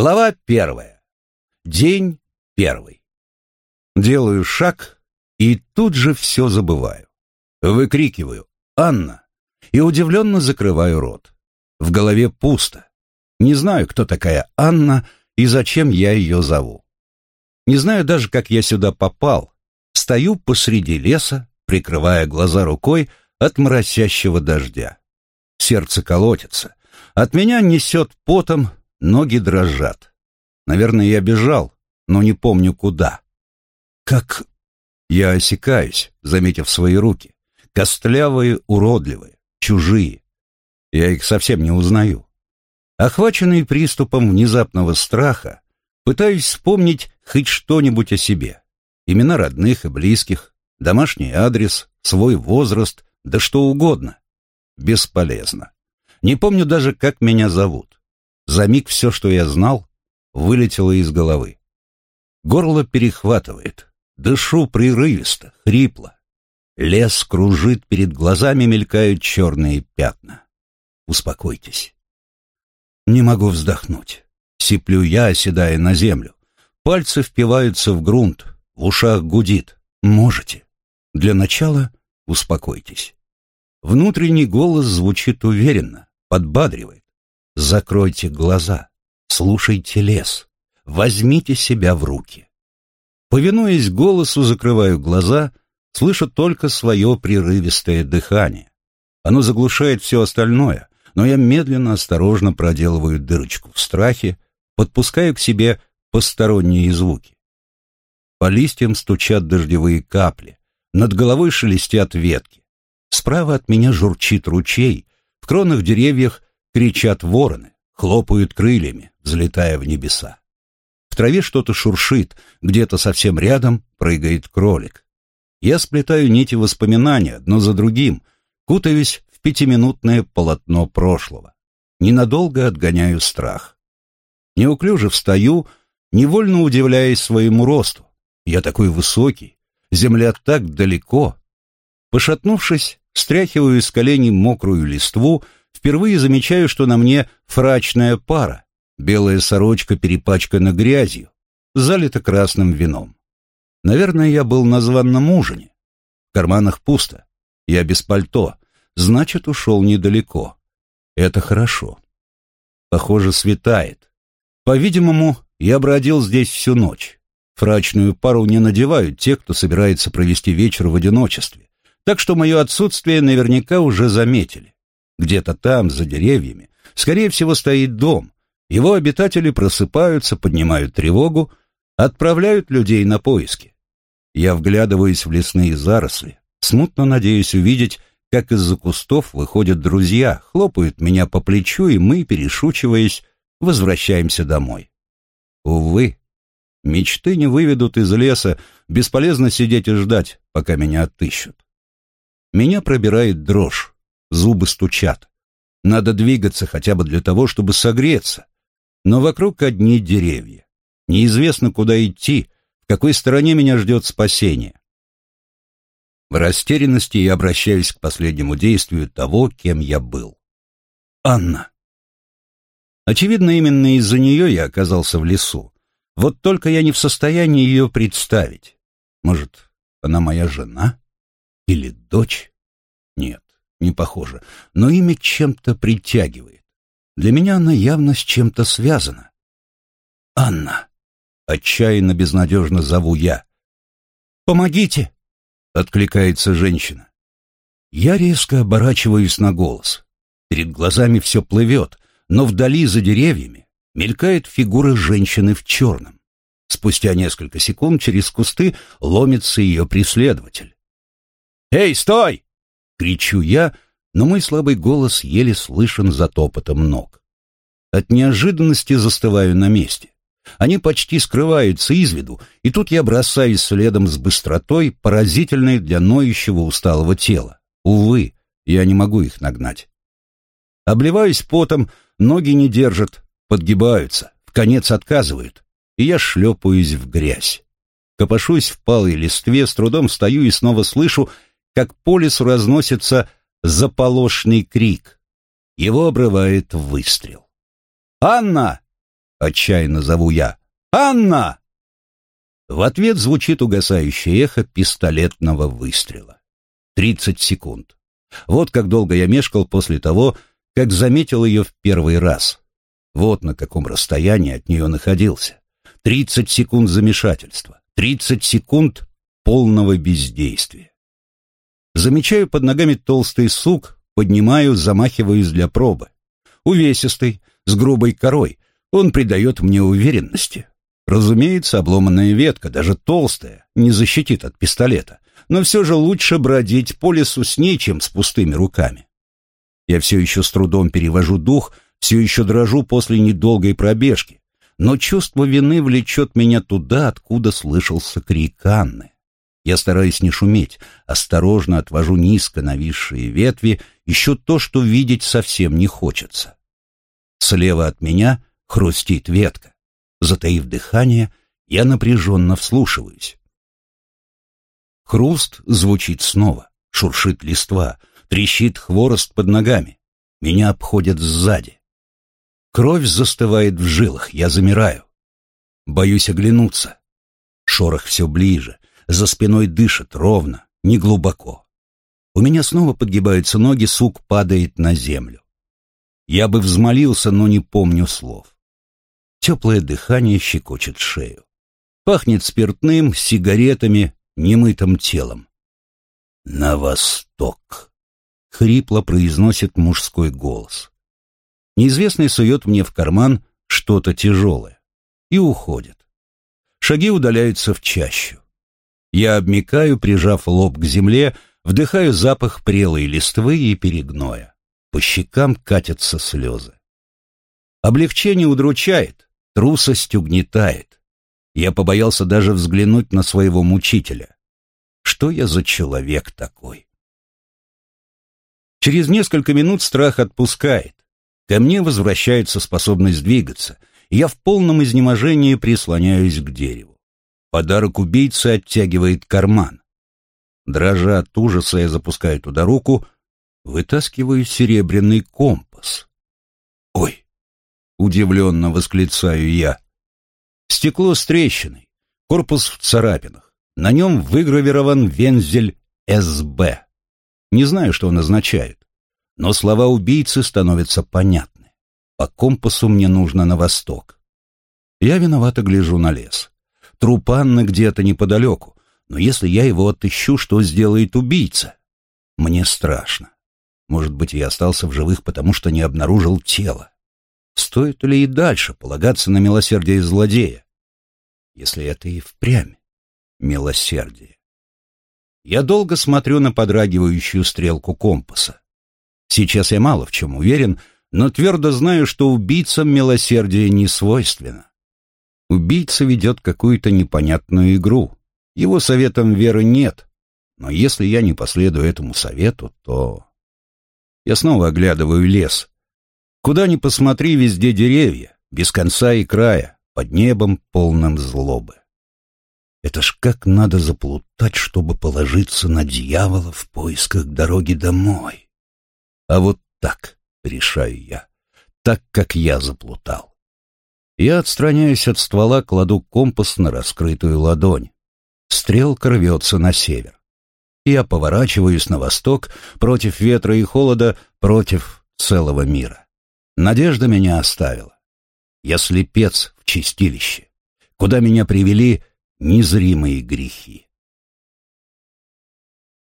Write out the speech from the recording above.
Глава первая. День первый. Делаю шаг и тут же все забываю. Выкрикиваю «Анна!» и удивленно закрываю рот. В голове пусто. Не знаю, кто такая Анна и зачем я ее зову. Не знаю даже, как я сюда попал. Стою посреди леса, прикрывая глаза рукой от моросящего дождя. Сердце колотится. От меня несет потом, Ноги дрожат. Наверное, я бежал, но не помню куда. Как... Я осекаюсь, заметив свои руки. Костлявые, уродливые, чужие. Я их совсем не узнаю. Охваченный приступом внезапного страха, пытаюсь вспомнить хоть что-нибудь о себе. Имена родных и близких, домашний адрес, свой возраст, да что угодно. Бесполезно. Не помню даже, как меня зовут. За миг все, что я знал, вылетело из головы. Горло перехватывает, дышу прерывисто, хрипло. Лес кружит, перед глазами мелькают черные пятна. Успокойтесь. Не могу вздохнуть. Сиплю я, оседая на землю. Пальцы впиваются в грунт, в ушах гудит. Можете. Для начала успокойтесь. Внутренний голос звучит уверенно, подбадривает. Закройте глаза, слушайте лес, возьмите себя в руки. Повинуясь голосу, закрываю глаза, слышу только свое прерывистое дыхание. Оно заглушает все остальное, но я медленно, осторожно проделываю дырочку в страхе, подпускаю к себе посторонние звуки. По листьям стучат дождевые капли, над головой шелестят ветки. Справа от меня журчит ручей, в кронах деревьях Кричат вороны, хлопают крыльями, взлетая в небеса. В траве что-то шуршит, где-то совсем рядом прыгает кролик. Я сплетаю нити воспоминаний одно за другим, кутаюсь в пятиминутное полотно прошлого. Ненадолго отгоняю страх. Неуклюже встаю, невольно удивляясь своему росту. Я такой высокий, земля так далеко. Пошатнувшись, стряхиваю из коленей мокрую листву впервые замечаю, что на мне фрачная пара. Белая сорочка перепачкана грязью, залита красным вином. Наверное, я был на званном ужине. В карманах пусто. Я без пальто. Значит, ушел недалеко. Это хорошо. Похоже, светает. По-видимому, я бродил здесь всю ночь. Фрачную пару не надевают те, кто собирается провести вечер в одиночестве. Так что мое отсутствие наверняка уже заметили. Где-то там, за деревьями, скорее всего, стоит дом. Его обитатели просыпаются, поднимают тревогу, отправляют людей на поиски. Я вглядываюсь в лесные заросли, смутно надеюсь увидеть, как из-за кустов выходят друзья, хлопают меня по плечу, и мы, перешучиваясь, возвращаемся домой. Увы, мечты не выведут из леса, бесполезно сидеть и ждать, пока меня отыщут. Меня пробирает дрожь. Зубы стучат. Надо двигаться хотя бы для того, чтобы согреться. Но вокруг одни деревья. Неизвестно, куда идти, в какой стороне меня ждет спасение. В растерянности я обращаюсь к последнему действию того, кем я был. Анна. Очевидно, именно из-за нее я оказался в лесу. Вот только я не в состоянии ее представить. Может, она моя жена? Или дочь? Нет не похоже, но имя чем-то притягивает. Для меня она явно с чем-то связана. «Анна!» — отчаянно безнадежно зову я. «Помогите!» — откликается женщина. Я резко оборачиваюсь на голос. Перед глазами все плывет, но вдали за деревьями мелькает фигура женщины в черном. Спустя несколько секунд через кусты ломится ее преследователь. «Эй, стой!» Кричу я, но мой слабый голос еле слышен за топотом ног. От неожиданности застываю на месте. Они почти скрываются из виду, и тут я бросаюсь следом с быстротой, поразительной для ноющего усталого тела. Увы, я не могу их нагнать. Обливаюсь потом, ноги не держат, подгибаются, в конец отказывают, и я шлепаюсь в грязь. Копошусь в палой листве, с трудом встаю и снова слышу, как по лесу разносится заполошный крик. Его обрывает выстрел. «Анна!» — отчаянно зову я. «Анна!» В ответ звучит угасающее эхо пистолетного выстрела. Тридцать секунд. Вот как долго я мешкал после того, как заметил ее в первый раз. Вот на каком расстоянии от нее находился. Тридцать секунд замешательства. Тридцать секунд полного бездействия. Замечаю под ногами толстый сук, поднимаю, замахиваюсь для пробы. Увесистый, с грубой корой, он придает мне уверенности. Разумеется, обломанная ветка, даже толстая, не защитит от пистолета, но все же лучше бродить по лесу с ней, чем с пустыми руками. Я все еще с трудом перевожу дух, все еще дрожу после недолгой пробежки, но чувство вины влечет меня туда, откуда слышался крик Анны. Я стараюсь не шуметь, осторожно отвожу низко нависшие ветви, еще то, что видеть совсем не хочется. Слева от меня хрустит ветка. Затаив дыхание, я напряженно вслушиваюсь. Хруст звучит снова, шуршит листва, трещит хворост под ногами. Меня обходят сзади. Кровь застывает в жилах, я замираю. Боюсь оглянуться. Шорох все ближе, за спиной дышит ровно, неглубоко. У меня снова подгибаются ноги, сук падает на землю. Я бы взмолился, но не помню слов. Теплое дыхание щекочет шею. Пахнет спиртным, сигаретами, немытым телом. «На восток!» — хрипло произносит мужской голос. Неизвестный сует мне в карман что-то тяжелое и уходит. Шаги удаляются в чащу. Я обмикаю, прижав лоб к земле, вдыхаю запах прелой листвы и перегноя. По щекам катятся слезы. Облегчение удручает, Трусость угнетает. Я побоялся даже взглянуть на своего мучителя. Что я за человек такой? Через несколько минут страх отпускает. Ко мне возвращается способность двигаться. Я в полном изнеможении прислоняюсь к дереву. Подарок убийцы оттягивает карман. Дрожа от ужаса, я запускаю туда руку, вытаскиваю серебряный компас. Ой, Удивленно восклицаю я. Стекло с трещиной, корпус в царапинах. На нем выгравирован вензель «СБ». Не знаю, что он означает, но слова убийцы становятся понятны. По компасу мне нужно на восток. Я виновато гляжу на лес. Труп Анны где-то неподалеку, но если я его отыщу, что сделает убийца? Мне страшно. Может быть, я остался в живых, потому что не обнаружил тело. Стоит ли и дальше полагаться на милосердие злодея, если это и впрямь милосердие? Я долго смотрю на подрагивающую стрелку компаса. Сейчас я мало в чем уверен, но твердо знаю, что убийцам милосердие не свойственно. Убийца ведет какую-то непонятную игру. Его советам веры нет. Но если я не последую этому совету, то... Я снова оглядываю лес. Куда ни посмотри, везде деревья, без конца и края, под небом полным злобы. Это ж как надо заплутать, чтобы положиться на дьявола в поисках дороги домой. А вот так, решаю я, так, как я заплутал. Я отстраняюсь от ствола, кладу компас на раскрытую ладонь. Стрелка рвется на север. Я поворачиваюсь на восток, против ветра и холода, против целого мира. Надежда меня оставила. Я слепец в чистилище, куда меня привели незримые грехи.